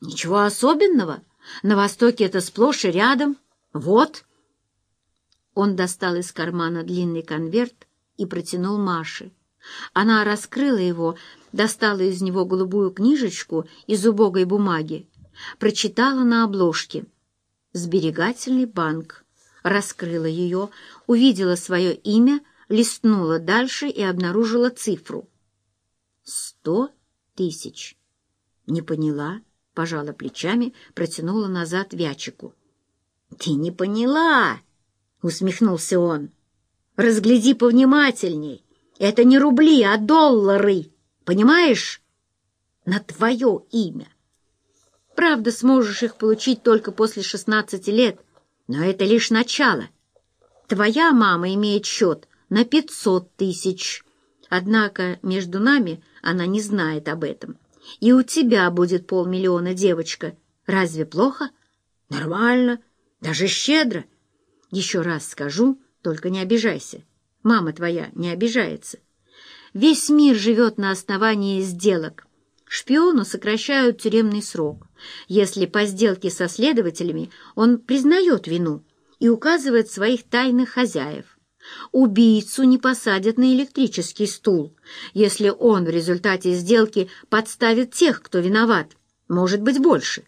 Ничего особенного. На Востоке это сплошь и рядом. Вот. Он достал из кармана длинный конверт и протянул Маше. Она раскрыла его, достала из него голубую книжечку из убогой бумаги, прочитала на обложке «Сберегательный банк», раскрыла ее, увидела свое имя, листнула дальше и обнаружила цифру. «Сто тысяч». Не поняла, пожала плечами, протянула назад Вячику. «Ты не поняла!» — усмехнулся он. «Разгляди повнимательней. Это не рубли, а доллары. Понимаешь? На твое имя. Правда, сможешь их получить только после шестнадцати лет, но это лишь начало. Твоя мама имеет счет на пятьсот тысяч. Однако между нами она не знает об этом. И у тебя будет полмиллиона, девочка. Разве плохо? Нормально, даже щедро. Еще раз скажу, только не обижайся. Мама твоя не обижается. Весь мир живет на основании сделок. Шпиону сокращают тюремный срок, если по сделке со следователями он признает вину и указывает своих тайных хозяев. Убийцу не посадят на электрический стул, если он в результате сделки подставит тех, кто виноват, может быть, больше.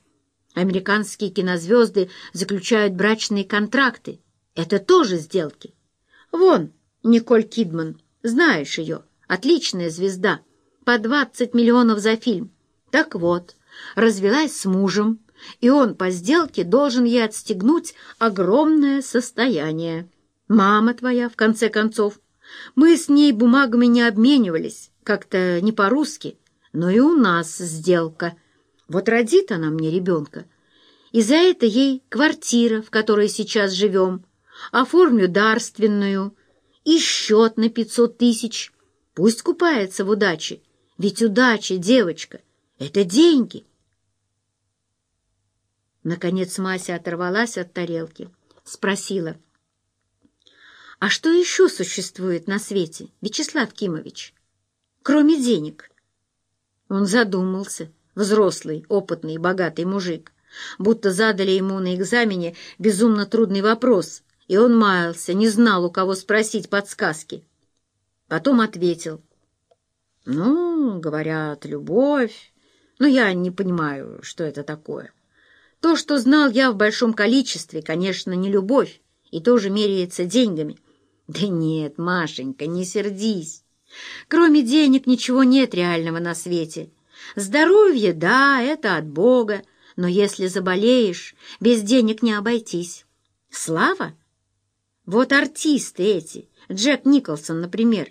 Американские кинозвезды заключают брачные контракты. Это тоже сделки. Вон, Николь Кидман, знаешь ее, отличная звезда, по 20 миллионов за фильм. Так вот, развелась с мужем, и он по сделке должен ей отстегнуть огромное состояние. Мама твоя, в конце концов. Мы с ней бумагами не обменивались, как-то не по-русски, но и у нас сделка. Вот родит она мне ребенка, и за это ей квартира, в которой сейчас живем, оформлю дарственную, и счет на пятьсот тысяч. Пусть купается в удаче, ведь удача, девочка, — это деньги. Наконец Мася оторвалась от тарелки, спросила, «А что еще существует на свете, Вячеслав Кимович, кроме денег?» Он задумался, взрослый, опытный, богатый мужик, будто задали ему на экзамене безумно трудный вопрос — и он маялся, не знал, у кого спросить подсказки. Потом ответил. «Ну, говорят, любовь, но я не понимаю, что это такое. То, что знал я в большом количестве, конечно, не любовь, и тоже меряется деньгами. Да нет, Машенька, не сердись. Кроме денег ничего нет реального на свете. Здоровье, да, это от Бога, но если заболеешь, без денег не обойтись. Слава вот артисты эти, Джек Николсон, например.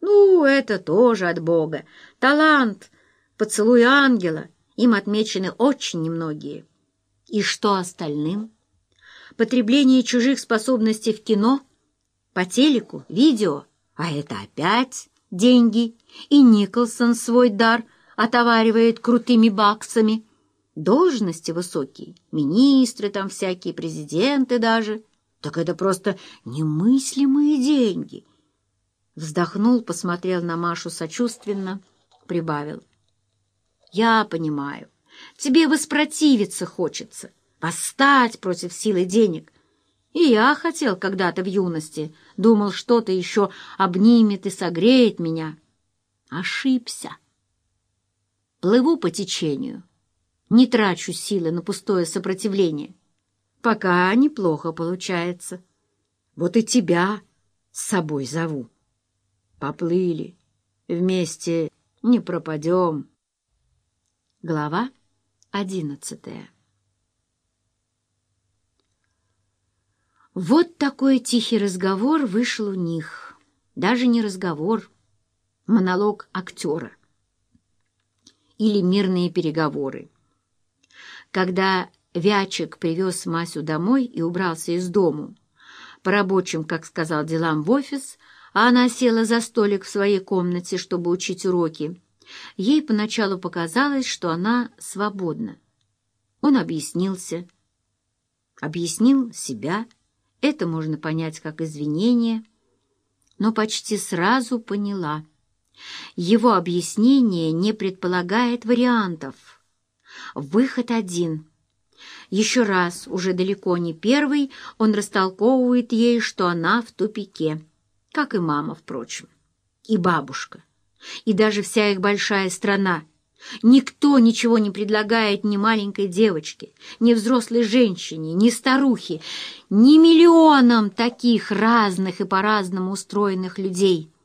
Ну, это тоже от Бога. Талант, поцелуй ангела. Им отмечены очень немногие. И что остальным? Потребление чужих способностей в кино, по телеку, видео. А это опять деньги. И Николсон свой дар отоваривает крутыми баксами. Должности высокие, министры там всякие, президенты даже — так это просто немыслимые деньги. Вздохнул, посмотрел на Машу сочувственно, прибавил. Я понимаю, тебе воспротивиться хочется, восстать против силы денег. И я хотел когда-то в юности, думал, что-то еще обнимет и согреет меня. Ошибся. Плыву по течению, не трачу силы на пустое сопротивление. Пока неплохо получается. Вот и тебя с собой зову. Поплыли. Вместе не пропадем. Глава одиннадцатая Вот такой тихий разговор вышел у них. Даже не разговор, монолог актера. Или мирные переговоры. Когда Вячик привез Масю домой и убрался из дому. По рабочим, как сказал, делам в офис, а она села за столик в своей комнате, чтобы учить уроки. Ей поначалу показалось, что она свободна. Он объяснился. Объяснил себя. Это можно понять как извинение. Но почти сразу поняла. Его объяснение не предполагает вариантов. Выход один. Еще раз, уже далеко не первый, он растолковывает ей, что она в тупике, как и мама, впрочем, и бабушка, и даже вся их большая страна. Никто ничего не предлагает ни маленькой девочке, ни взрослой женщине, ни старухе, ни миллионам таких разных и по-разному устроенных людей —